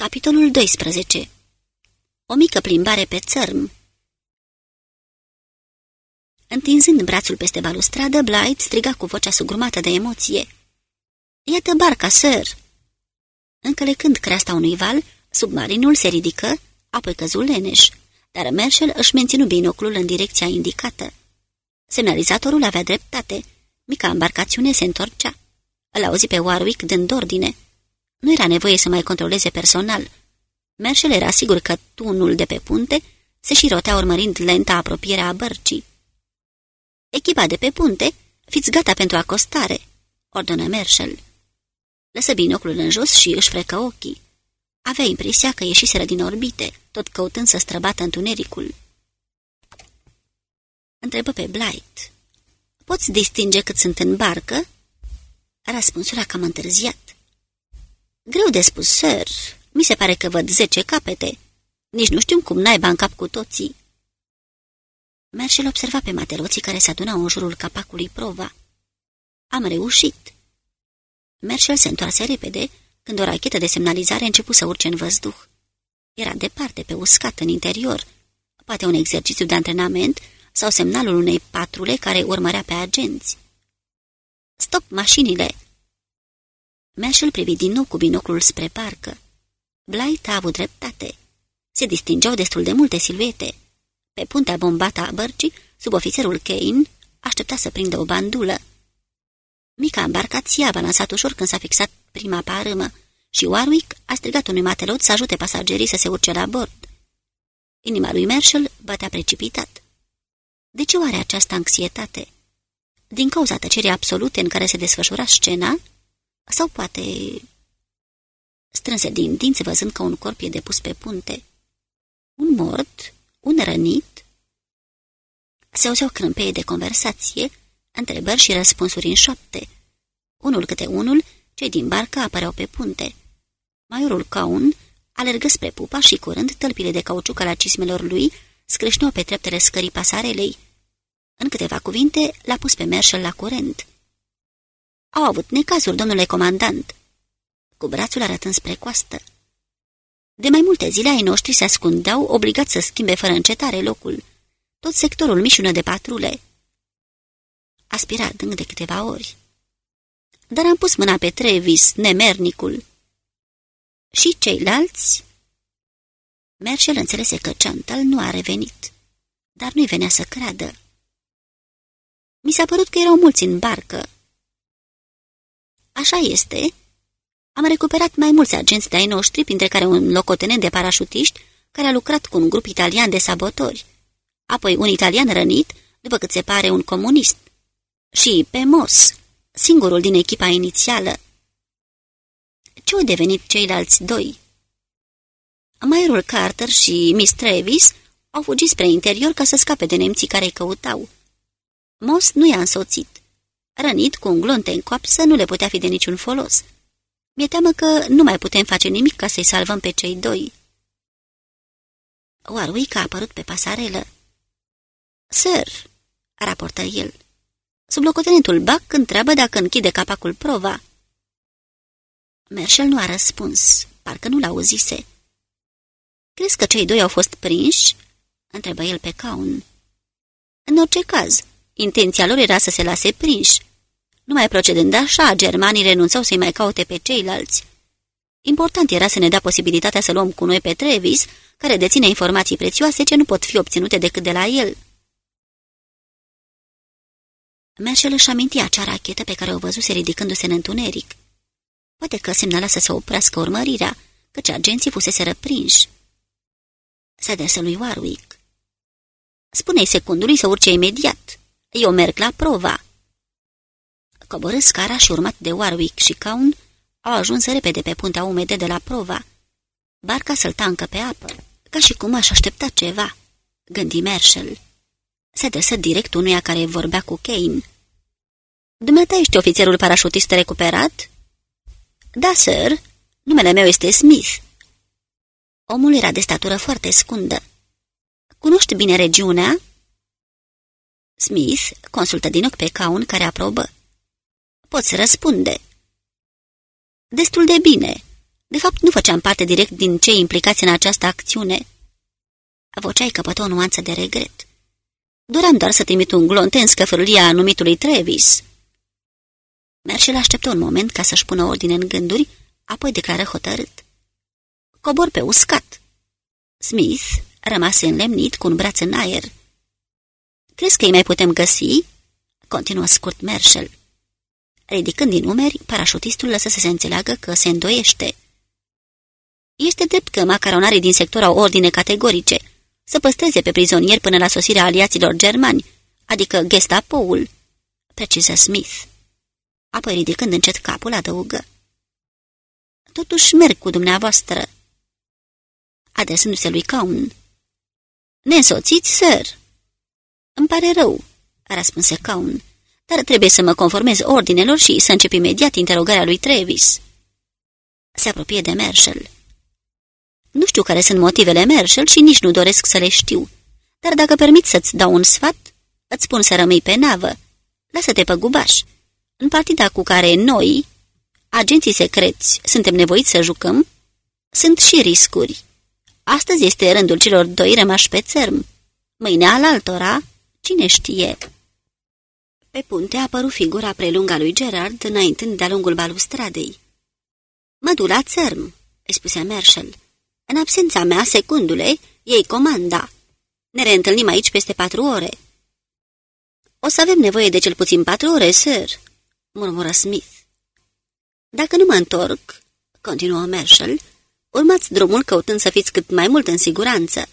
Capitolul 12 O mică plimbare pe țărm Întinzând brațul peste balustradă, Blight striga cu vocea sugrumată de emoție. Iată barca, sir!" Încălecând creasta unui val, submarinul se ridică, apoi căzul leneș, dar Merșel își menținu binoclul în direcția indicată. Semnalizatorul avea dreptate. Mica embarcațiune se întorcea. Îl auzi pe Warwick dând ordine. Nu era nevoie să mai controleze personal. Merșel era sigur că tunul de pe punte se și rotea urmărind lenta apropierea bărcii. Echipa de pe punte, fiți gata pentru acostare, ordonă Merșel. Lăsă binoclul în jos și își frecă ochii. Avea impresia că ieșiseră din orbite, tot căutând să străbată întunericul. Întrebă pe Blight. Poți distinge cât sunt în barcă?" Răspunsul a cam întârziat. Greu de spus, sir. Mi se pare că văd zece capete. Nici nu știu cum naiba în cap cu toții. Merșel observa pe mateloții care se adunau în jurul capacului prova. Am reușit. Merșel se întoarse repede când o rachetă de semnalizare a început să urce în văzduh. Era departe, pe uscat, în interior, poate un exercițiu de antrenament sau semnalul unei patrule care urmărea pe agenți. Stop mașinile!" Meșel privi din nou cu binoclul spre parcă. Blight a avut dreptate. Se distingeau destul de multe siluete. Pe puntea bombată a bărcii, sub ofițerul Kane, aștepta să prindă o bandulă. Mica embarcație a balansat ușor când s-a fixat prima parâmă și Warwick a strigat unui matelot să ajute pasagerii să se urce la bord. Inima lui Marshall bătea precipitat. De ce oare această anxietate? Din cauza tăcerii absolute în care se desfășura scena? Sau poate... Strânse din dinți văzând că un corp e depus pe punte. Un mort? Un rănit? Se auzeau crâmpeie de conversație, întrebări și răspunsuri în șoapte. Unul câte unul, cei din barcă apăreau pe punte. Maiorul Caun alergă spre pupa și curând tălpile de cauciuc la cismelor lui scrâșneau pe treptele scării pasarelei. În câteva cuvinte, l-a pus pe Merșel la curent. Au avut necazuri, domnule comandant, cu brațul arătând spre coastă. De mai multe zile ai noștri se ascundeau, obligați să schimbe fără încetare locul. Tot sectorul mișună de patrule. Aspira adânc de câteva ori. Dar am pus mâna pe Trevis, nemernicul. Și ceilalți? Merșel înțelese că Chantal nu a revenit, dar nu-i venea să creadă. Mi s-a părut că erau mulți în barcă. Așa este. Am recuperat mai mulți agenți de-ai noștri, printre care un locotenent de parașutiști, care a lucrat cu un grup italian de sabotori. Apoi un italian rănit, după cât se pare un comunist. Și pe Moss, singurul din echipa inițială. Ce au devenit ceilalți doi? Maierul Carter și Miss Travis au fugit spre interior ca să scape de nemții care îi căutau. Moss nu i-a însoțit. Rănit cu un glonte în coapsă nu le putea fi de niciun folos. Mi-e teamă că nu mai putem face nimic ca să-i salvăm pe cei doi. Warwick a apărut pe pasarelă. Sir, raportă el, sublocotenentul Buck întreabă dacă închide capacul prova. Merșel nu a răspuns, parcă nu l-auzise. Crezi că cei doi au fost prinși?" întrebă el pe caun. În orice caz, intenția lor era să se lase prinși. Numai procedând așa, germanii renunțau să-i mai caute pe ceilalți. Important era să ne dea posibilitatea să luăm cu noi pe Trevis, care deține informații prețioase ce nu pot fi obținute decât de la el. Merșel își amintia acea rachetă pe care o văzuse ridicându-se în întuneric. Poate că semnala să se oprească urmărirea, căci agenții fusese răprinși. Se adresă lui Warwick. Spune-i secundului să urce imediat. Eu merg la prova. Coborâ scara și urmat de Warwick și Caun au ajuns repede pe puntea umede de la prova. Barca sălta încă pe apă, ca și cum aș aștepta ceva, gândi Marshall. Se adresă direct unuia care vorbea cu Kane. Dumneata ești ofițerul parașutist recuperat?" Da, sir. Numele meu este Smith." Omul era de statură foarte scundă. Cunoști bine regiunea?" Smith consultă din ochi pe Caun care aprobă. Poți răspunde. Destul de bine. De fapt, nu făceam parte direct din cei implicați în această acțiune. Vocea-i căpătă o nuanță de regret. Doream doar să trimit un glonte în scăfârlia numitului Travis. Merșel așteptă un moment ca să-și pună ordine în gânduri, apoi declară hotărât. Cobor pe uscat. Smith rămase înlemnit cu un braț în aer. Crezi că îi mai putem găsi?" continuă scurt Merșel. Ridicând din umeri, parașutistul lăsă să se înțeleagă că se îndoiește. Este drept că macaronarii din sector au ordine categorice să păstreze pe prizonieri până la sosirea aliaților germani, adică Gestapo-ul, preciză Smith. Apoi, ridicând încet capul, adăugă. Totuși merg cu dumneavoastră. Adresându-se lui Caun. Nesoțiți, sir. Îmi pare rău, răspunse Caun, dar trebuie să mă conformez ordinelor și să încep imediat interogarea lui Travis. Se apropie de Marshall. Nu știu care sunt motivele Marshall și nici nu doresc să le știu, dar dacă permit să-ți dau un sfat, îți spun să rămâi pe navă. Lasă-te pe gubaș. În partida cu care noi, agenții secreți, suntem nevoiți să jucăm, sunt și riscuri. Astăzi este rândul celor doi rămași pe țărm. Mâine al altora, cine știe? Pe punte a apărut figura prelungă a lui Gerard înaintând de-a lungul balustradei. Mă du la țărm, îi spuse Marshall. În absența mea, secundule, ei comanda. Ne reîntâlnim aici peste patru ore. O să avem nevoie de cel puțin patru ore, sir, murmură Smith. Dacă nu mă întorc, continuă Marshall, urmați drumul căutând să fiți cât mai mult în siguranță.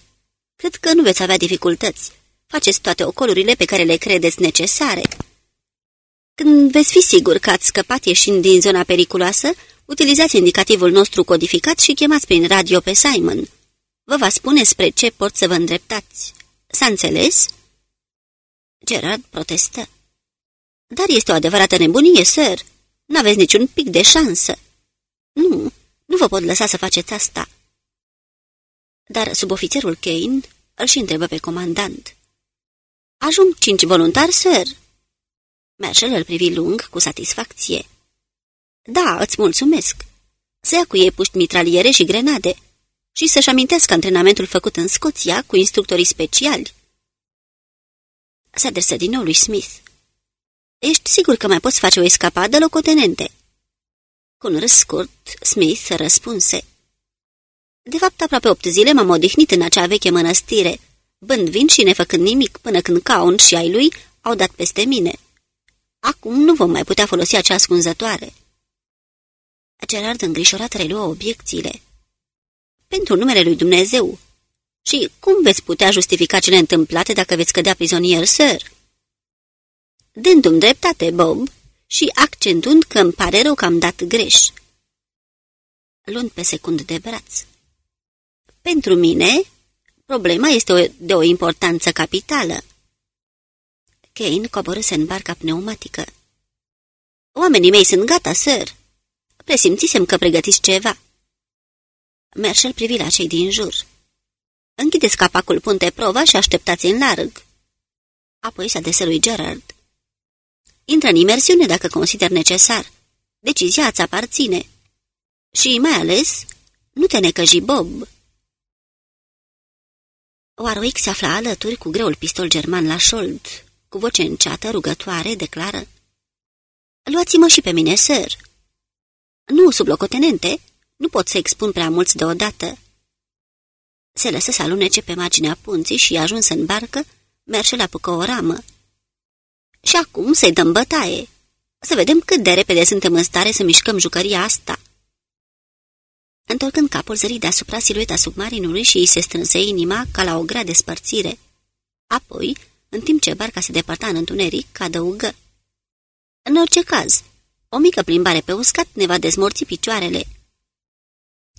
Cred că nu veți avea dificultăți. Faceți toate ocolurile pe care le credeți necesare. Când veți fi sigur că ați scăpat ieșind din zona periculoasă, utilizați indicativul nostru codificat și chemați prin radio pe Simon. Vă va spune spre ce port să vă îndreptați. S-a înțeles? Gerard protestă. Dar este o adevărată nebunie, sir. N-aveți niciun pic de șansă. Nu, nu vă pot lăsa să faceți asta. Dar subofițerul Kane îl și întrebă pe comandant. Ajung cinci voluntari, sir. Marshall îl privi lung cu satisfacție. Da, îți mulțumesc. Să ia cu ei puști mitraliere și grenade și să-și amintească antrenamentul făcut în Scoția cu instructorii speciali. Se adresă din nou lui Smith. Ești sigur că mai poți face o escapadă, locotenente?" Cu un râs scurt, Smith răspunse. De fapt, aproape opt zile m-am odihnit în acea veche mănăstire, bând vin și nefăcând nimic, până când Caun și ai lui au dat peste mine. Acum nu vom mai putea folosi acea ascunzătoare. Gerard îngrișorat reluă obiecțiile. Pentru numele lui Dumnezeu. Și cum veți putea justifica cele întâmplate dacă veți cădea prizonier, sir? Dându-mi dreptate, Bob, și accentând că îmi pare rău că am dat greș. Luând pe secund de braț. Pentru mine, problema este o, de o importanță capitală. Kane coborâse în barca pneumatică. Oamenii mei sunt gata, sir. Presimțisem că pregătiți ceva. Merșel privi la cei din jur. Închideți capacul punte prova și așteptați în larg. Apoi s-a lui Gerard. Intră în imersiune dacă consider necesar. Decizia îți aparține. Și mai ales, nu te necăji, Bob. Warwick se afla alături cu greul pistol german la șold. Cu voce înceată, rugătoare, declară. Luați-mă și pe mine, sir. Nu, sublocotenente, nu pot să expun prea mulți deodată. Se lăsă să alunece pe marginea punții și, ajuns în barcă, merge la apucă o ramă. Și acum să-i dăm bătaie. Să vedem cât de repede suntem în stare să mișcăm jucăria asta. Întorcând capul zării deasupra silueta submarinului și îi se strânse inima ca la o grea despărțire. Apoi, în timp ce barca se depărta în întuneric, adăugă. În orice caz, o mică plimbare pe uscat ne va dezmorți picioarele.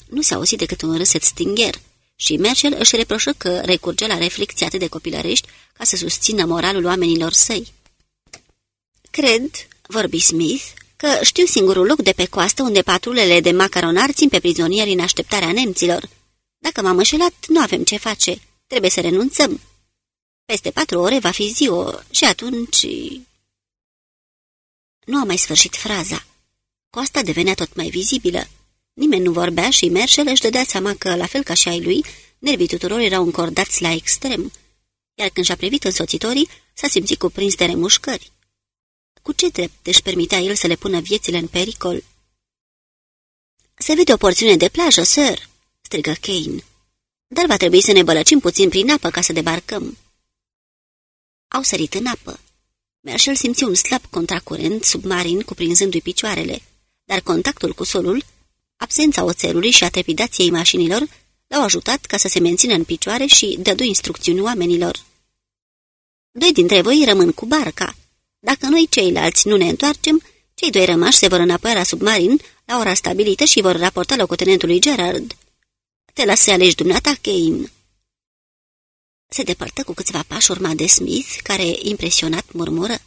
Nu s-a auzit decât un râset stingher și Mercel își reproșă că recurge la reflecții atât de copilărești ca să susțină moralul oamenilor săi. Cred, vorbi Smith, că știu singurul loc de pe coastă unde patrulele de macaronar țin pe prizonieri în așteptarea nemților. Dacă m-am înșelat, nu avem ce face. Trebuie să renunțăm. Peste patru ore va fi ziua și atunci... Nu a mai sfârșit fraza. Coasta devenea tot mai vizibilă. Nimeni nu vorbea și Merșel își dădea seama că, la fel ca și ai lui, nervii tuturor erau încordați la extrem, iar când și-a privit însoțitorii, s-a simțit cuprins de remușcări. Cu ce drept își permitea el să le pună viețile în pericol? Se vede o porțiune de plajă, sir!" strigă Kane. Dar va trebui să ne bălăcim puțin prin apă ca să debarcăm." Au sărit în apă. Marshall simți un slab contracurent submarin cuprinzându-i picioarele, dar contactul cu solul, absența oțelului și a trepidației mașinilor l-au ajutat ca să se mențină în picioare și dădu instrucțiuni oamenilor. Doi dintre voi rămân cu barca. Dacă noi ceilalți nu ne întoarcem, cei doi rămași se vor înapoi la submarin la ora stabilită și vor raporta locotenentului Gerard. Te las să alegi dumneata, Kane. Se depărtă cu câțiva pași urma de Smith, care, impresionat, murmură.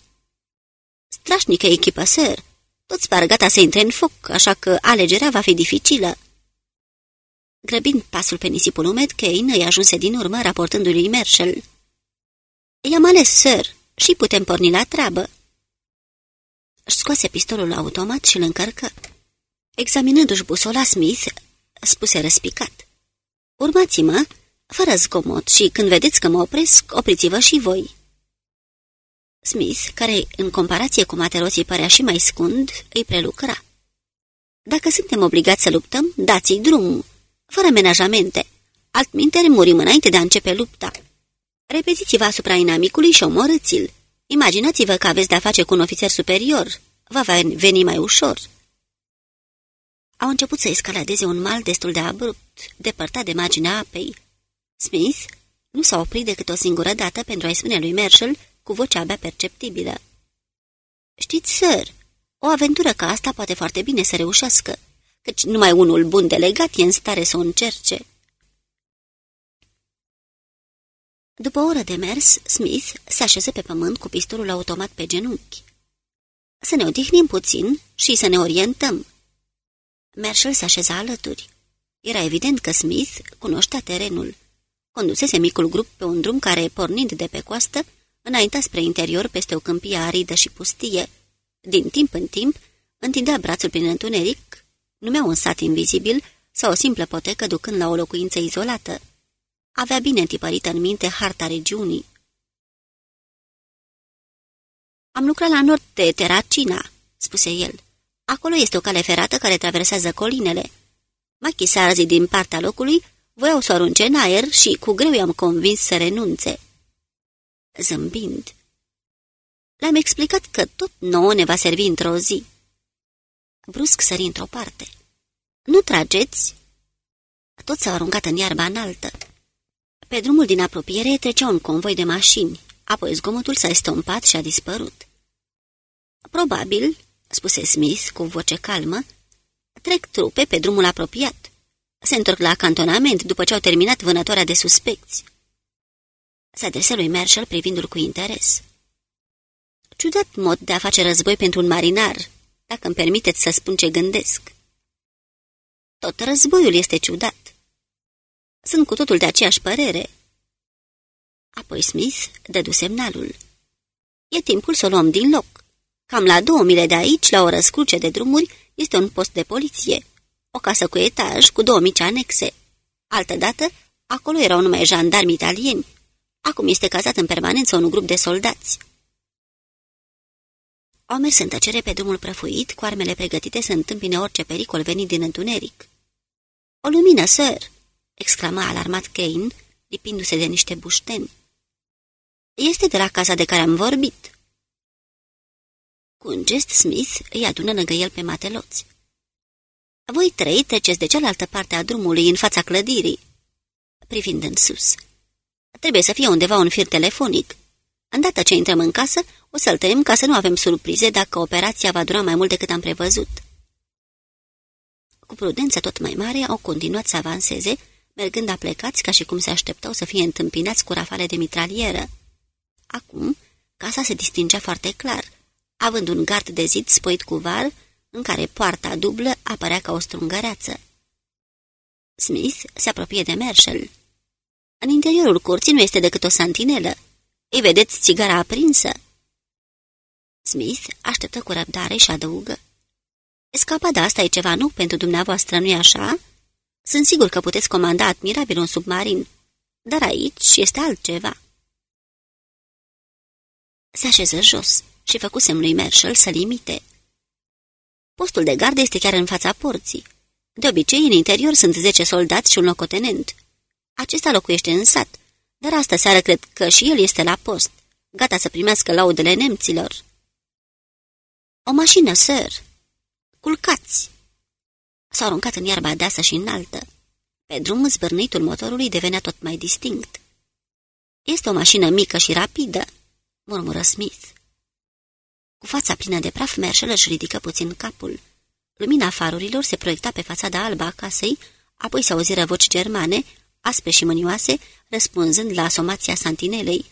Strașnică echipă, sir. Toți par gata să intre în foc, așa că alegerea va fi dificilă. Grăbind pasul pe nisipul umed, Kane îi ajunse din urmă, raportându-lui Marshall. I-am ales, sir, și putem porni la treabă. Își scoase pistolul automat și îl încărcă. Examinându-și busola Smith, spuse răspicat. Urmați-mă, fără zgomot, și când vedeți că mă opresc, opriți-vă și voi. Smith, care, în comparație cu materoții părea și mai scund, îi prelucra. Dacă suntem obligați să luptăm, dați-i drumul, fără menajamente. Altminteri murim înainte de a începe lupta. Repetiți-vă asupra inamicului și omorâți-l. Imaginați-vă că aveți de-a face cu un ofițer superior. Va veni mai ușor. Au început să escaladeze un mal destul de abrupt, depărtat de marginea apei. Smith nu s-a oprit decât o singură dată pentru a-i spune lui Marshall cu vocea abia perceptibilă. Știți, sir, o aventură ca asta poate foarte bine să reușească, căci numai unul bun delegat e în stare să o încerce. După o oră de mers, Smith se așeză pe pământ cu pistolul automat pe genunchi. Să ne odihnim puțin și să ne orientăm. Marshall se așeza alături. Era evident că Smith cunoștea terenul. Condusese micul grup pe un drum care, pornind de pe coastă, înainta spre interior peste o câmpie aridă și pustie. Din timp în timp, întindea brațul prin întuneric, numea un sat invizibil sau o simplă potecă ducând la o locuință izolată. Avea bine întipărită în minte harta regiunii. Am lucrat la nord de Terracina," spuse el. Acolo este o cale ferată care traversează colinele. Machisarzii din partea locului voiau să o arunce în aer și cu greu i-am convins să renunțe. Zâmbind, le-am explicat că tot nouă ne va servi într-o zi. Brusc sări într-o parte. Nu trageți? Toți s-au aruncat în iarba înaltă. Pe drumul din apropiere trecea un convoi de mașini, apoi zgomotul s-a estompat și a dispărut. Probabil, spuse Smith cu voce calmă, trec trupe pe drumul apropiat. Se întorc la cantonament după ce au terminat vânătoarea de suspecți. Se adresă lui Marshall privindu-l cu interes. Ciudat mod de a face război pentru un marinar, dacă îmi permiteți să spun ce gândesc. Tot războiul este ciudat. Sunt cu totul de aceeași părere. Apoi Smith dădu semnalul. E timpul să o luăm din loc. Cam la două mile de aici, la o răscruce de drumuri, este un post de poliție. O casă cu etaj, cu două mici anexe. Altădată, acolo erau numai jandarmi italieni. Acum este cazat în permanență un grup de soldați. Au mers în tăcere pe drumul prăfuit, cu armele pregătite să întâmpine orice pericol venit din întuneric. O lumină, sir!" exclama alarmat Kane, lipindu-se de niște bușteni. Este de la casa de care am vorbit." Cu un gest Smith îi adună lângă el pe mateloți. Voi trei treceți de cealaltă parte a drumului, în fața clădirii, privind în sus. Trebuie să fie undeva un fir telefonic. Îndată ce intrăm în casă, o să-l tăiem ca să nu avem surprize dacă operația va dura mai mult decât am prevăzut. Cu prudență tot mai mare, au continuat să avanseze, mergând aplecați ca și cum se așteptau să fie întâmpinați cu rafale de mitralieră. Acum, casa se distingea foarte clar, având un gard de zid spoit cu var, în care poarta dublă apărea ca o strungăreață. Smith se apropie de Marshall. În interiorul curții nu este decât o santinelă. Îi vedeți țigara aprinsă?" Smith așteptă cu răbdare și adăugă. Escapada asta e ceva nou pentru dumneavoastră, nu-i așa? Sunt sigur că puteți comanda admirabil un submarin, dar aici este altceva. Se așeză jos și făcu semnului Marshall să limite. Postul de gardă este chiar în fața porții. De obicei, în interior sunt zece soldați și un locotenent. Acesta locuiește în sat, dar astă seară cred că și el este la post, gata să primească laudele nemților. O mașină, sir. Culcați! S-au aruncat în iarba deasă și înaltă. Pe drum, zbârnitul motorului devenea tot mai distinct. Este o mașină mică și rapidă, murmură Smith. Cu fața plină de praf, Merșel își ridică puțin capul. Lumina farurilor se proiecta pe fațada albă a casei, apoi se auziră voci germane, aspre și mânioase, răspunzând la asomația santinelei.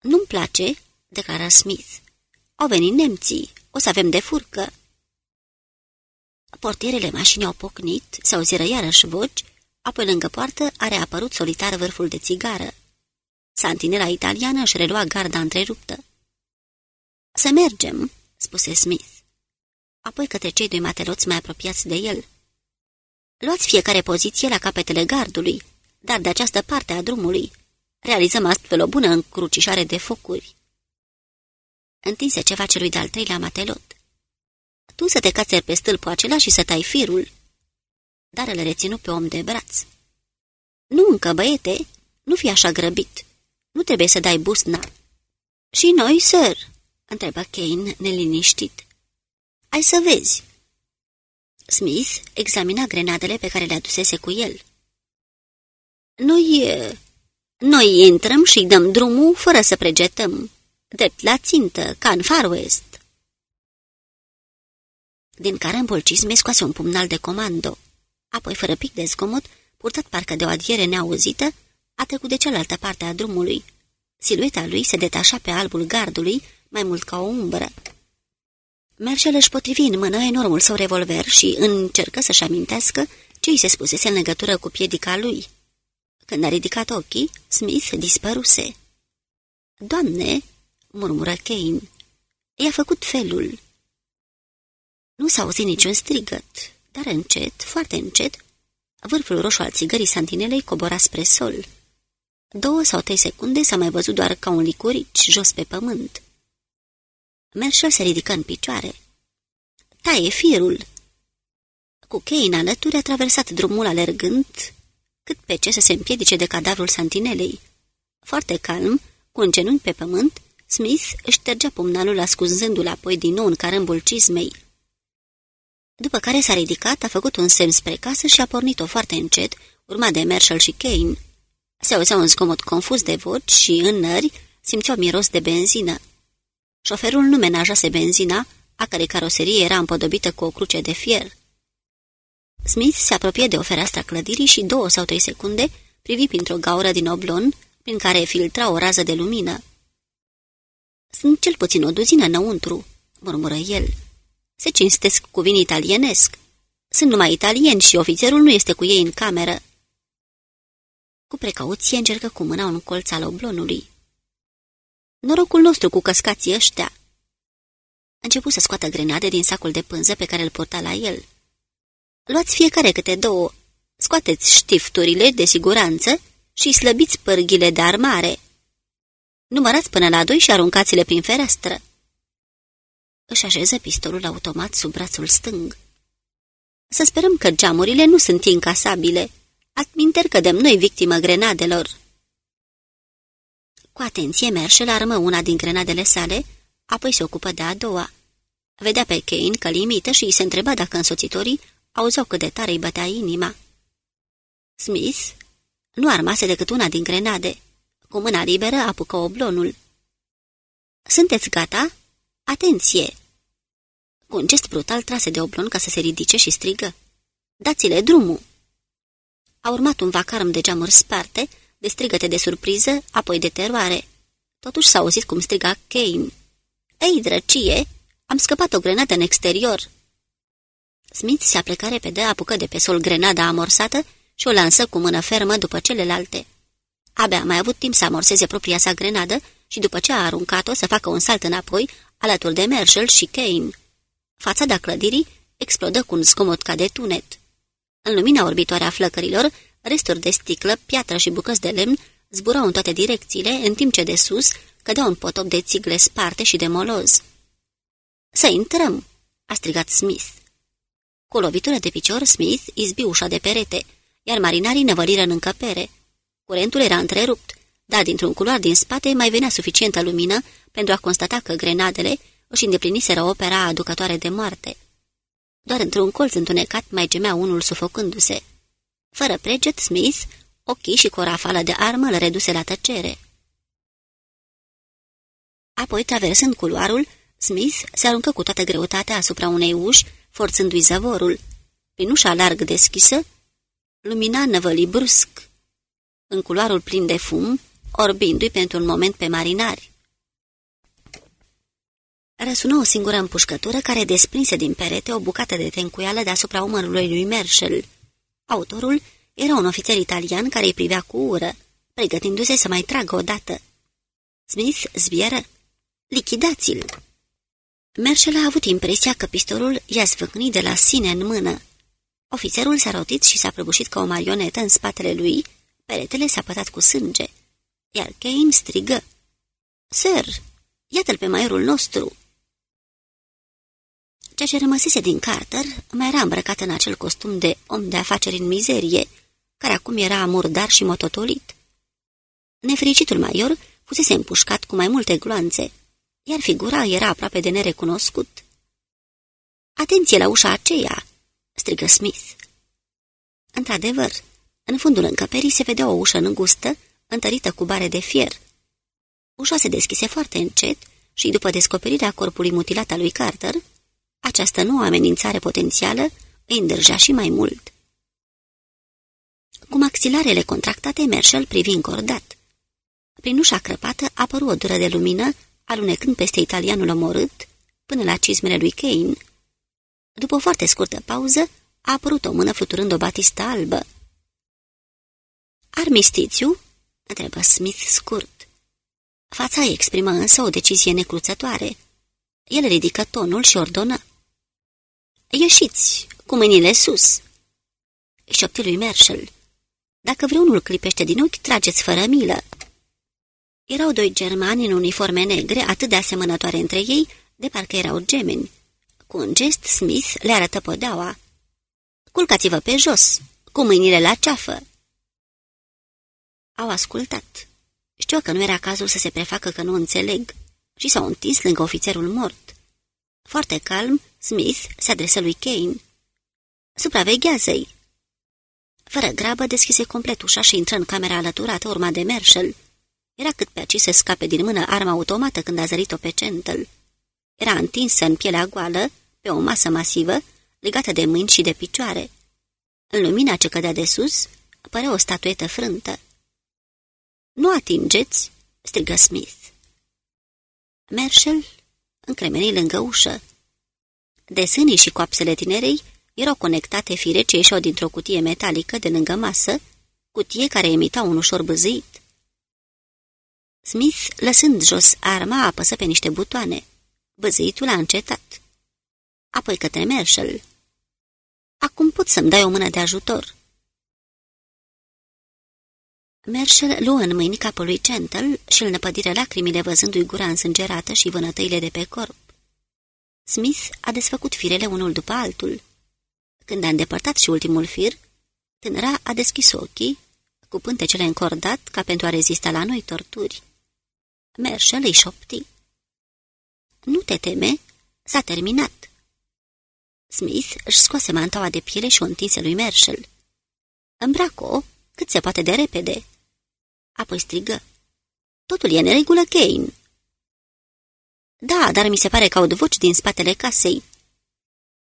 Nu-mi place," declară Smith. Au venit nemții, o să avem de furcă." Portierele mașinii au pocnit, se auziră iarăși voci, apoi lângă poartă a reapărut solitar vârful de țigară. Santinela italiană își relua garda întreruptă. Să mergem," spuse Smith. Apoi către cei doi mateloți mai apropiați de el. Luați fiecare poziție la capetele gardului, dar de această parte a drumului. Realizăm astfel o bună încrucișare de focuri. Întinse ceva celui de-al treilea matelot. Tu să te cațeri pe stâlpul acela și să tai firul. Dar îl reținu pe om de braț. Nu încă, băiete, nu fi așa grăbit. Nu trebuie să dai busna. Și noi, sir, întrebă Kane neliniștit. Ai să vezi. Smith examina grenadele pe care le adusese cu el. Noi... Noi intrăm și dăm drumul fără să pregetăm, drept la țintă, ca în Far West. Din care împolcisme scoase un pumnal de comando, apoi, fără pic de zgomot, purtat parcă de o adiere neauzită, a trecut de cealaltă parte a drumului. Silueta lui se detașa pe albul gardului, mai mult ca o umbră. Merșel își șpotrivi în mână enormul său revolver și încercă să-și amintească ce îi se spusese în legătură cu piedica lui. Când a ridicat ochii, Smith dispăruse. Doamne!" murmură Kane. I-a făcut felul. Nu s-a auzit niciun strigăt, dar încet, foarte încet, vârful roșu al țigării santinelei cobora spre sol. Două sau trei secunde s-a mai văzut doar ca un licurici jos pe pământ. Merșel se ridică în picioare. Taie firul! Cu chei în alături a traversat drumul alergând, cât pe ce să se împiedice de cadavrul santinelei. Foarte calm, cu un genunchi pe pământ, Smith își ștergea pumnalul ascunzându-l apoi din nou în carâmbul cizmei. După care s-a ridicat, a făcut un semn spre casă și a pornit-o foarte încet, urmat de Marshall și Kane. Se auzea un zgomot confuz de voci și, în nări, simțeau miros de benzină. Șoferul nu menajase benzina, a cărei caroserie era împodobită cu o cruce de fier. Smith se apropie de o fereastră clădirii și două sau trei secunde privi printr-o gaură din oblon, prin care filtra o rază de lumină. Sunt cel puțin o duzină înăuntru," murmură el. Se cinstesc cu vin italienesc. Sunt numai italieni și ofițerul nu este cu ei în cameră." Cu precauție încercă cu mâna un colț al oblonului. Norocul nostru cu căscații ăștia!" Început să scoată grenade din sacul de pânză pe care îl purta la el. Luați fiecare câte două, scoateți știfturile de siguranță și slăbiți pârghile de armare. Numărați până la doi și aruncați-le prin fereastră. Își așeză pistolul automat sub brațul stâng. Să sperăm că geamurile nu sunt incasabile. Adminter că dăm noi victimă grenadelor. Cu atenție, Merșel armă una din grenadele sale, apoi se ocupă de a doua. Vedea pe Kane că limită și se întreba dacă însoțitorii auzeau cât de tare îi bătea inima. Smith nu armase decât una din grenade. Cu mâna liberă apucă oblonul. Sunteți gata? Atenție!" Cu un gest brutal trase de oblon ca să se ridice și strigă. Dați-le drumul! A urmat un vacarm de geamuri sparte, de strigăte de surpriză, apoi de teroare. Totuși s-a auzit cum striga Kane. Ei, drăcie, am scăpat o grenadă în exterior!" Smith se aplecă repede, apucă de pe sol grenada amorsată și o lansă cu mână fermă după celelalte. Abia a mai avut timp să amorseze propria sa grenadă și după ce a aruncat-o să facă un salt înapoi, alături de Marshall și Kane. Fațada clădirii explodă cu un zgomot ca de tunet. În lumina orbitoare a flăcărilor, resturi de sticlă, piatră și bucăți de lemn zburau în toate direcțiile, în timp ce de sus cădea un potop de țigle sparte și de moloz. Să intrăm!" a strigat Smith. Cu o lovitură de picior, Smith izbi ușa de perete, iar marinarii năvăliră în încăpere. Curentul era întrerupt, dar dintr-un culoar din spate mai venea suficientă lumină pentru a constata că grenadele își îndepliniseră opera aducătoare de moarte. Doar într-un colț întunecat mai gemea unul sufocându-se. Fără preget, Smith, ochii și cu o rafală de armă îl reduse la tăcere. Apoi, traversând culoarul, Smith se aruncă cu toată greutatea asupra unei uși, forțându-i zăvorul. Prin ușa larg deschisă, lumina năvăli brusc. În culoarul plin de fum, orbindu-i pentru un moment pe marinari. Răsună o singură împușcătură care desprinse din perete o bucată de tencuială deasupra umărului lui Merschel. Autorul era un ofițer italian care îi privea cu ură, pregătindu-se să mai tragă odată. Smith zvieră. Lichidați-l! Merschel a avut impresia că pistolul i-a zvâcnit de la sine în mână. Ofițerul s-a rotit și s-a prăbușit ca o marionetă în spatele lui, peretele s-a pătat cu sânge, iar Kane strigă. Sir, iată-l pe maiorul nostru!" Ceea ce rămăsese din Carter mai era îmbrăcat în acel costum de om de afaceri în mizerie, care acum era murdar și mototolit. Nefericitul maior fusese împușcat cu mai multe gloanțe, iar figura era aproape de nerecunoscut. Atenție la ușa aceea!" strigă Smith. Într-adevăr, în fundul încăperii se vedea o ușă îngustă, întărită cu bare de fier. Ușa se deschise foarte încet și, după descoperirea corpului mutilat al lui Carter, această nouă amenințare potențială îi îndrăgea și mai mult. Cu maxilarele contractate, Marshall privi încordat. Prin ușa crăpată apăru o dură de lumină, alunecând peste italianul omorât, până la cizmele lui Kane. După o foarte scurtă pauză, a apărut o mână fluturând o batistă albă. Armistițiu?" întrebă Smith scurt. Fața ei exprimă însă o decizie necruțătoare. El ridică tonul și ordonă. Ieșiți, cu mâinile sus!" Șopti lui Marshall. Dacă vreunul clipește din ochi, trageți fără milă." Erau doi germani în uniforme negre, atât de asemănătoare între ei, de parcă erau gemeni. Cu un gest, Smith le arătă podeaua. Culcați-vă pe jos, cu mâinile la ceafă!" Au ascultat. Știu că nu era cazul să se prefacă că nu înțeleg și s-au întins lângă ofițerul mort. Foarte calm, Smith se adresă lui Kane. Supraveghează-i! Fără grabă, deschise complet ușa și intră în camera alăturată, urma de Marshall. Era cât pe aci să scape din mână arma automată când a zărit-o pe Centel. Era întinsă în pielea goală, pe o masă masivă, legată de mâini și de picioare. În lumina ce cădea de sus, părea o statuetă frântă. Nu atingeți!" strigă Smith. Marshall încremeni lângă ușă. Desânii și coapsele tinerei erau conectate fire ce ieșeau dintr-o cutie metalică de lângă masă, cutie care emita un ușor băzâit. Smith, lăsând jos arma, apăsă pe niște butoane. Băzâitul a încetat. Apoi către Marshall. Acum pot să-mi dai o mână de ajutor." Marshall luă în mâini capul lui Centel și îl năpădiră lacrimile văzându-i gura însângerată și vânătăile de pe corp. Smith a desfăcut firele unul după altul. Când a îndepărtat și ultimul fir, tânăra a deschis ochii, cu pântecele încordat ca pentru a rezista la noi torturi. Marshall îi șopti. Nu te teme, s-a terminat. Smith își scoase mantaua de piele și o întinse lui Marshall. Îmbracă-o cât se poate de repede. Apoi strigă. Totul e în regulă, Kane. Da, dar mi se pare că aud voci din spatele casei.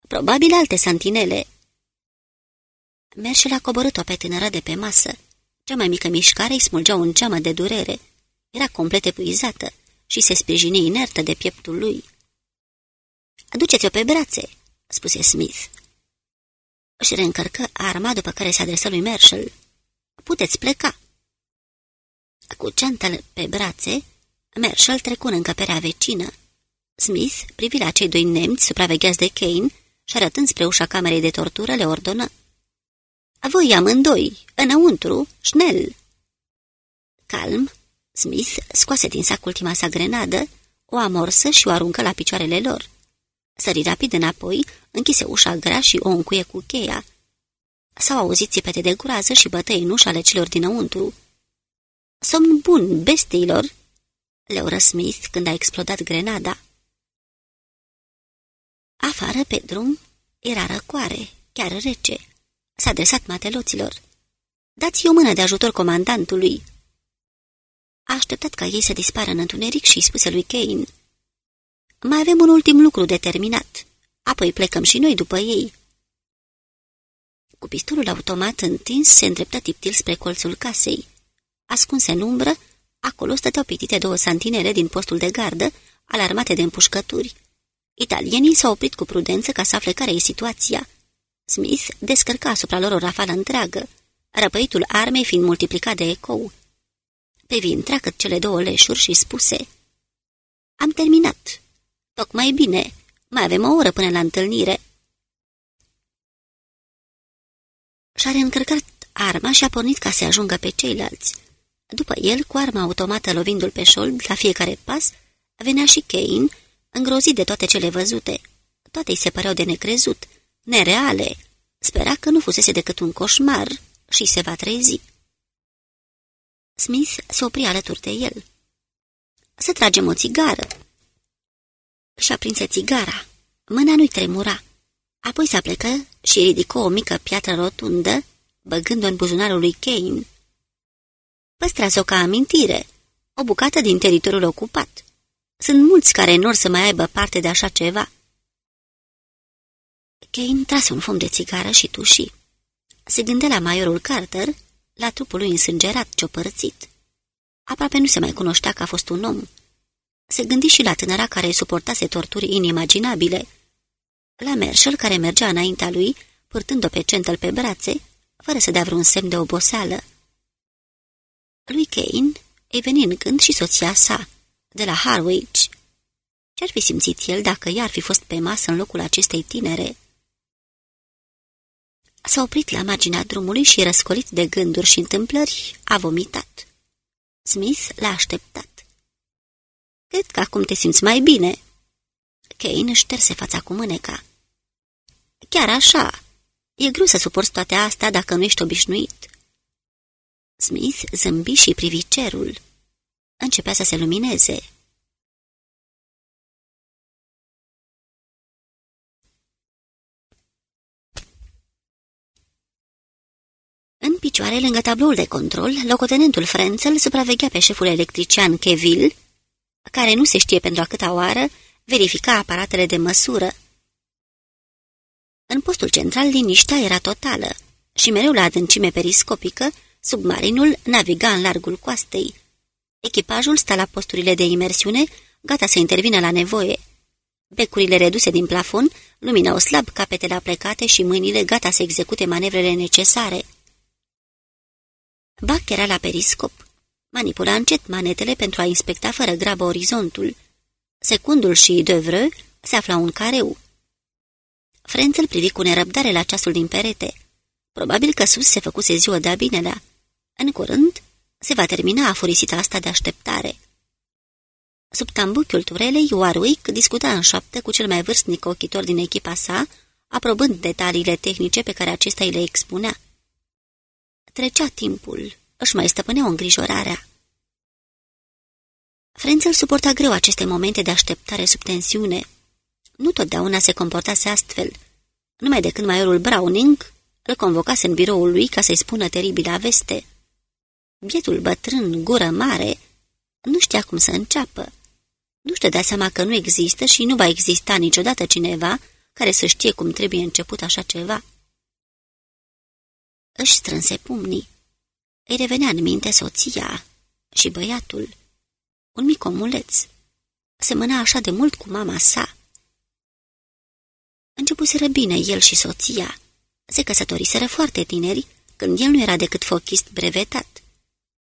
Probabil alte santinele. Merșel a coborât-o pe tânără de pe masă. Cea mai mică mișcare îi smulgea un geamă de durere. Era complet epuizată și se sprijini inertă de pieptul lui. Aduceți-o pe brațe, spuse Smith. Își reîncărcă arma după care se adresă lui Marshall. Puteți pleca. Cu centăl pe brațe, Marshall trecu în încăperea vecină. Smith privi la cei doi nemți supravegheați de Kane și arătând spre ușa camerei de tortură le ordonă. Voi amândoi, înăuntru, șnel! Calm, Smith scoase din sac ultima sa grenadă, o amorsă și o aruncă la picioarele lor. Sări rapid înapoi, închise ușa grea și o încuie cu cheia. S-au auzit țipete de groază și bătăi în ușa ale celor dinăuntru. Somn bun, bestiilor!" le-au răsmit când a explodat grenada. Afară, pe drum, era răcoare, chiar rece. S-a adresat mateloților. Dați o mână de ajutor comandantului!" A așteptat ca ei să dispară în întuneric și spuse lui Kane. Mai avem un ultim lucru determinat. Apoi plecăm și noi după ei." Cu pistolul automat întins, se îndreptă tiptil spre colțul casei. Ascunse în umbră, acolo stăteau pitite două santinele din postul de gardă, alarmate de împușcături. Italienii s-au oprit cu prudență ca să afle care e situația. Smith descărca asupra lor o rafală întreagă, răpăitul armei fiind multiplicat de ecou. Privi întreagăt cele două leșuri și spuse Am terminat. Tocmai bine. Mai avem o oră până la întâlnire." Și-a reîncărcat arma și a pornit ca să ajungă pe ceilalți. După el, cu arma automată lovindu-l pe șold la fiecare pas, venea și Kane, îngrozit de toate cele văzute. Toate îi se păreau de necrezut, nereale. Spera că nu fusese decât un coșmar și se va trezi. Smith se opri alături de el. Să tragem o țigară. Și aprinse țigara. Mâna nu-i tremura. Apoi se plecă și ridică o mică piatră rotundă, băgând-o în buzunarul lui Kane. Păstrează-o ca amintire, o bucată din teritoriul ocupat. Sunt mulți care nu să mai aibă parte de așa ceva. Kane trase un fum de țigară și tuși. Se gândea la majorul Carter, la trupul lui însângerat, ciopărțit. Aproape nu se mai cunoștea că a fost un om. Se gândi și la tânăra care suportase torturi inimaginabile, la Merșel care mergea înaintea lui, purtând-o pe centăl pe brațe, fără să dea vreun semn de oboseală. Lui Kane îi veni în gând și soția sa, de la Harwich. Ce-ar fi simțit el dacă i-ar fi fost pe masă în locul acestei tinere? S-a oprit la marginea drumului și, răscolit de gânduri și întâmplări, a vomitat. Smith l-a așteptat. Cred că acum te simți mai bine." Kane șterse fața cu mâneca. Chiar așa. E greu să suporți toate astea dacă nu ești obișnuit." Smith zâmbi și privi cerul. Începea să se lumineze. În picioare, lângă tabloul de control, locotenentul Frenzel supraveghea pe șeful electrician Kevil, care nu se știe pentru a câta oară, verifica aparatele de măsură. În postul central, liniștea era totală și mereu la adâncime periscopică, submarinul naviga în largul coastei. Echipajul sta la posturile de imersiune, gata să intervină la nevoie. Becurile reduse din plafon luminau slab capetele aplecate și mâinile gata să execute manevrele necesare. Bac era la periscop. Manipula încet manetele pentru a inspecta fără grabă orizontul. Secundul și Devreux se afla un careu. Frenzel privi cu nerăbdare la ceasul din perete. Probabil că sus se făcuse ziua de-a binelea. În curând se va termina afurisita asta de așteptare. Sub tambuchiul turelei, Warwick discuta în șoaptă cu cel mai vârstnic ochitor din echipa sa, aprobând detaliile tehnice pe care acesta îi le expunea. Trecea timpul, își mai stăpânea o îngrijorarea. Frenzel suporta greu aceste momente de așteptare sub tensiune. Nu totdeauna se comportase astfel. Numai de când maiorul Browning îl convocase în biroul lui ca să-i spună teribila veste. Bietul bătrân, gură mare, nu știa cum să înceapă. Nu știu de seama că nu există și nu va exista niciodată cineva care să știe cum trebuie început așa ceva. Își strânse pumnii. Îi revenea în minte soția și băiatul, un mic omuleț. Semăna așa de mult cu mama sa. Începuseră bine el și soția. Se căsătoriseră foarte tineri, când el nu era decât fochist brevetat.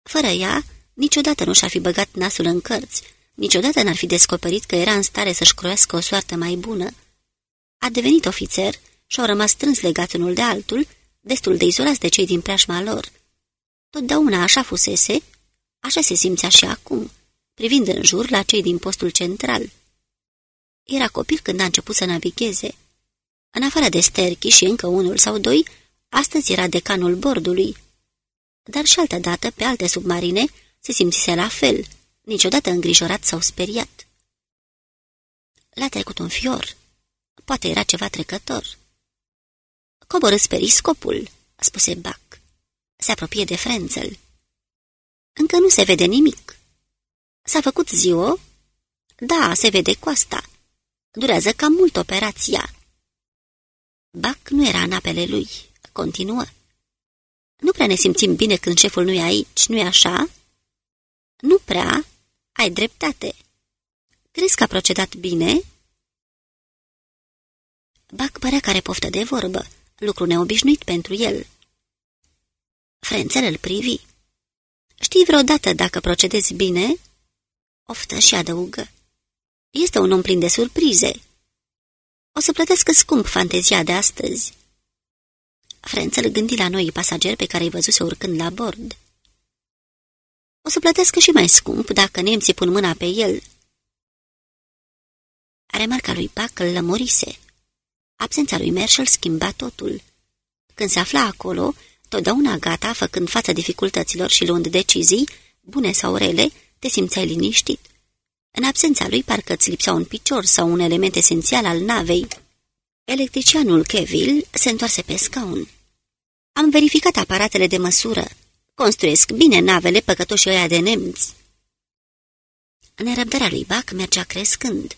Fără ea, niciodată nu și-ar fi băgat nasul în cărți, niciodată n-ar fi descoperit că era în stare să-și croiască o soartă mai bună. A devenit ofițer și au rămas strâns legat unul de altul, destul de izolați de cei din preajma lor. Totdeauna așa fusese, așa se simțea și acum, privind în jur la cei din postul central. Era copil când a început să navigheze. În afară de Sterchi și încă unul sau doi, astăzi era decanul bordului. Dar și altă dată, pe alte submarine, se simțise la fel, niciodată îngrijorat sau speriat. L-a trecut un fior. Poate era ceva trecător. Coborâți periscopul, spuse Bac. Se apropie de Frenzel. Încă nu se vede nimic. S-a făcut ziua? Da, se vede coasta. Durează cam mult operația. Bac nu era în apele lui. Continuă. Nu prea ne simțim bine când șeful nu e aici, nu-i așa? Nu prea. Ai dreptate. Crezi că a procedat bine? Bac părea care poftă de vorbă, lucru neobișnuit pentru el. Frențel îl privi. Știi vreodată dacă procedezi bine?" Oftă și adăugă. Este un om plin de surprize. O să plătesc scump fantezia de astăzi." Frențel gândi la noi pasageri pe care îi văzuse urcând la bord. O să plătesc și mai scump dacă nemții pun mâna pe el." Remarca lui Pac îl lămurise. Absența lui Marshall schimba totul. Când se afla acolo, Totdeauna gata, făcând față dificultăților și luând decizii, bune sau rele, te simțeai liniștit. În absența lui parcă îți lipsea un picior sau un element esențial al navei. Electricianul Kevil se întoarse pe scaun. Am verificat aparatele de măsură. Construiesc bine navele păcătoși ăia de nemți. Nerăbdarea lui Bac mergea crescând.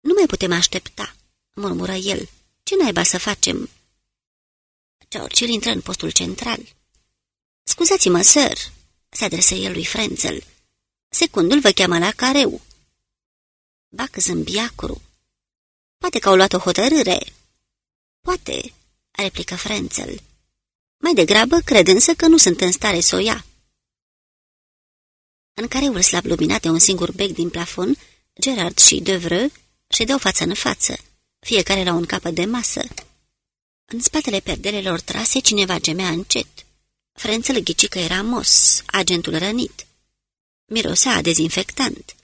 Nu mai putem aștepta, murmură el. Ce naiba să facem? Churchill intră în postul central. Scuzați-mă, sir, se adresă el lui Frenzel. Secundul vă cheamă la careu. Bac zâmbia cru. Poate că au luat o hotărâre. Poate, replică Frenzel. Mai degrabă cred însă că nu sunt în stare să o ia. În careul slab luminat de un singur bec din plafon, Gerard și Devreux ședeau față în față, fiecare la un capăt de masă. În spatele perdelelor trase cineva gemea încet. Frențel ghici că era Mos, agentul rănit. Mirosea a dezinfectant.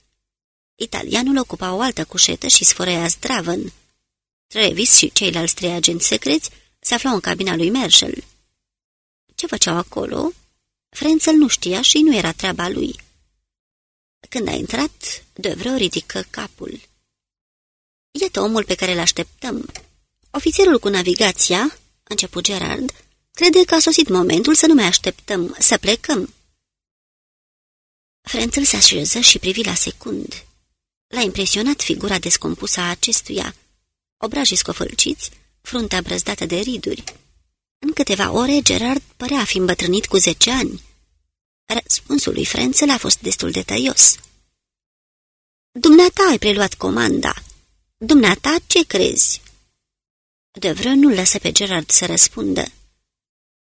Italianul ocupa o altă cușetă și sfărăia zdravăn. Travis și ceilalți trei agenți secreți se aflau în cabina lui Marshall. Ce făceau acolo? Frențel nu știa și nu era treaba lui. Când a intrat, de vreo ridică capul. Iată omul pe care îl așteptăm, Ofițerul cu navigația, început Gerard, crede că a sosit momentul să nu mai așteptăm, să plecăm. Frențel se așeză și privi la secund. L-a impresionat figura descompusă a acestuia, obrajii scofălciți, fruntea brăzdată de riduri. În câteva ore, Gerard părea a fi îmbătrânit cu zece ani. Răspunsul lui Frențel a fost destul de tăios. Dumneata ai preluat comanda. Dumneata ce crezi? Devră nu lăsă pe Gerard să răspundă.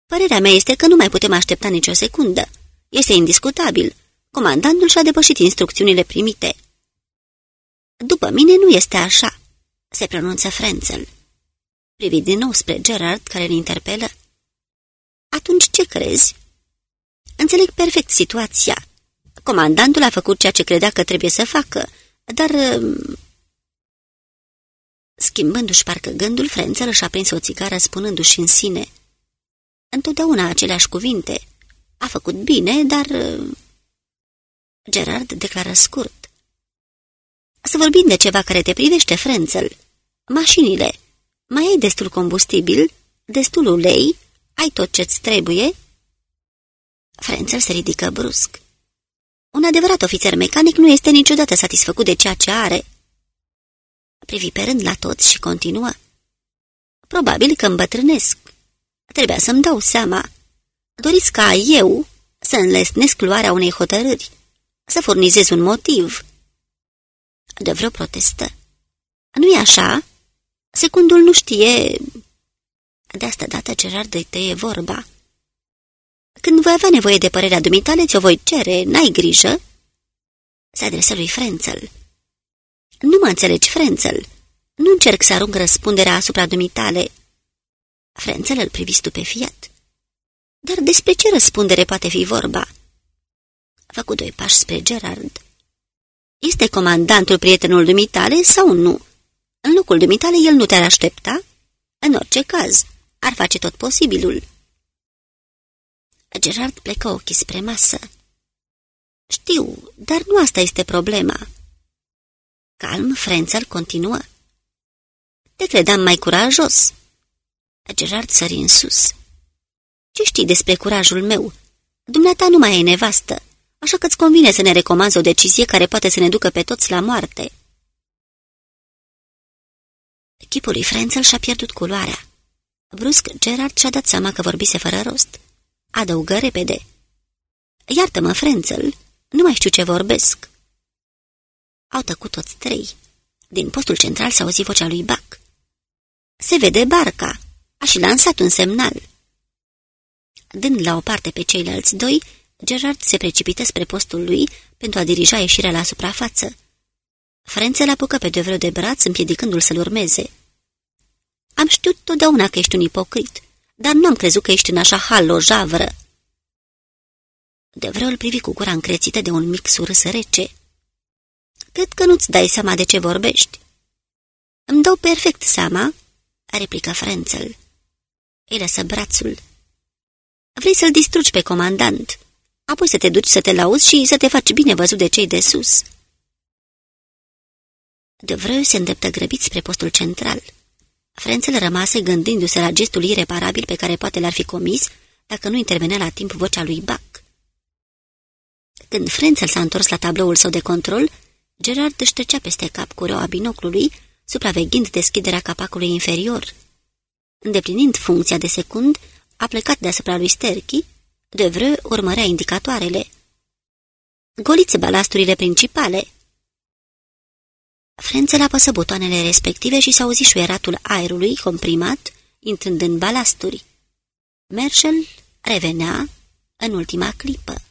Părerea mea este că nu mai putem aștepta nicio secundă. Este indiscutabil. Comandantul și-a depășit instrucțiunile primite. După mine nu este așa, se pronunță Frenzel. Privi din nou spre Gerard, care îl interpelă. Atunci ce crezi? Înțeleg perfect situația. Comandantul a făcut ceea ce credea că trebuie să facă, dar Schimbându-și parcă gândul, Frențel și-a prins o țigară spunându-și în sine. Întotdeauna aceleași cuvinte. A făcut bine, dar... Uh, Gerard declară scurt. Să vorbim de ceva care te privește, Frențel. Mașinile. Mai ai destul combustibil, destul ulei, ai tot ce-ți trebuie? Frențel se ridică brusc. Un adevărat ofițer mecanic nu este niciodată satisfăcut de ceea ce are privi pe rând la toți și continuă. Probabil că îmbătrânesc. Trebuia să-mi dau seama. Doriți ca eu să înlesnesc luarea unei hotărâri, să furnizez un motiv. De vreo protestă. Nu-i așa? Secundul nu știe... De asta dată Gerard îi tăie vorba. Când voi avea nevoie de părerea dumitale, ți-o voi cere, n-ai grijă? Se adresă lui Frenzel. Nu mă înțelegi, Frenzel. Nu încerc să arunc răspunderea asupra dumitale. Frenzel îl privi stupefiat. Dar despre ce răspundere poate fi vorba? A făcut doi pași spre Gerard. Este comandantul prietenul dumitale sau nu? În locul dumitale el nu te-ar aștepta? În orice caz, ar face tot posibilul. Gerard plecă ochii spre masă. Știu, dar nu asta este problema. Calm, Frenzel continuă. Te credeam mai curajos. Gerard sări în sus. Ce știi despre curajul meu? Dumneata nu mai ai nevastă, așa că-ți convine să ne recomanzi o decizie care poate să ne ducă pe toți la moarte. Chipul lui Frenzel și-a pierdut culoarea. Brusc, Gerard și-a dat seama că vorbise fără rost. Adăugă repede. Iartă-mă, Frenzel, nu mai știu ce vorbesc." Au tăcut toți trei. Din postul central s-a auzit vocea lui Bac. Se vede barca. A și lansat un semnal." Dând la o parte pe ceilalți doi, Gerard se precipită spre postul lui pentru a dirija ieșirea la suprafață. Frențel apucă pe Devreu de braț, împiedicându-l să-l urmeze. Am știut totdeauna că ești un ipocrit, dar nu am crezut că ești în așa hal o javră." De vreo îl privi cu gura încrețită de un mic surâs rece. Cred că nu-ți dai seama de ce vorbești. Îmi dau perfect seama, replică Frenzel. Îi lăsă brațul. Vrei să-l distrugi pe comandant, apoi să te duci să te lauzi și să te faci bine văzut de cei de sus. De vreo se îndreptă grăbit spre postul central. Frenzel rămase gândindu-se la gestul ireparabil pe care poate l-ar fi comis dacă nu intervenea la timp vocea lui Bac. Când Frenzel s-a întors la tabloul său de control, Gerard își trecea peste cap cureaua binoclului, supraveghind deschiderea capacului inferior. Îndeplinind funcția de secund, a plecat deasupra lui Sterchi, de vreo urmărea indicatoarele. Goliți balasturile principale. Frenzel apăsă butoanele respective și s-a auzit șuieratul aerului comprimat, intrând în balasturi. Merșel revenea în ultima clipă.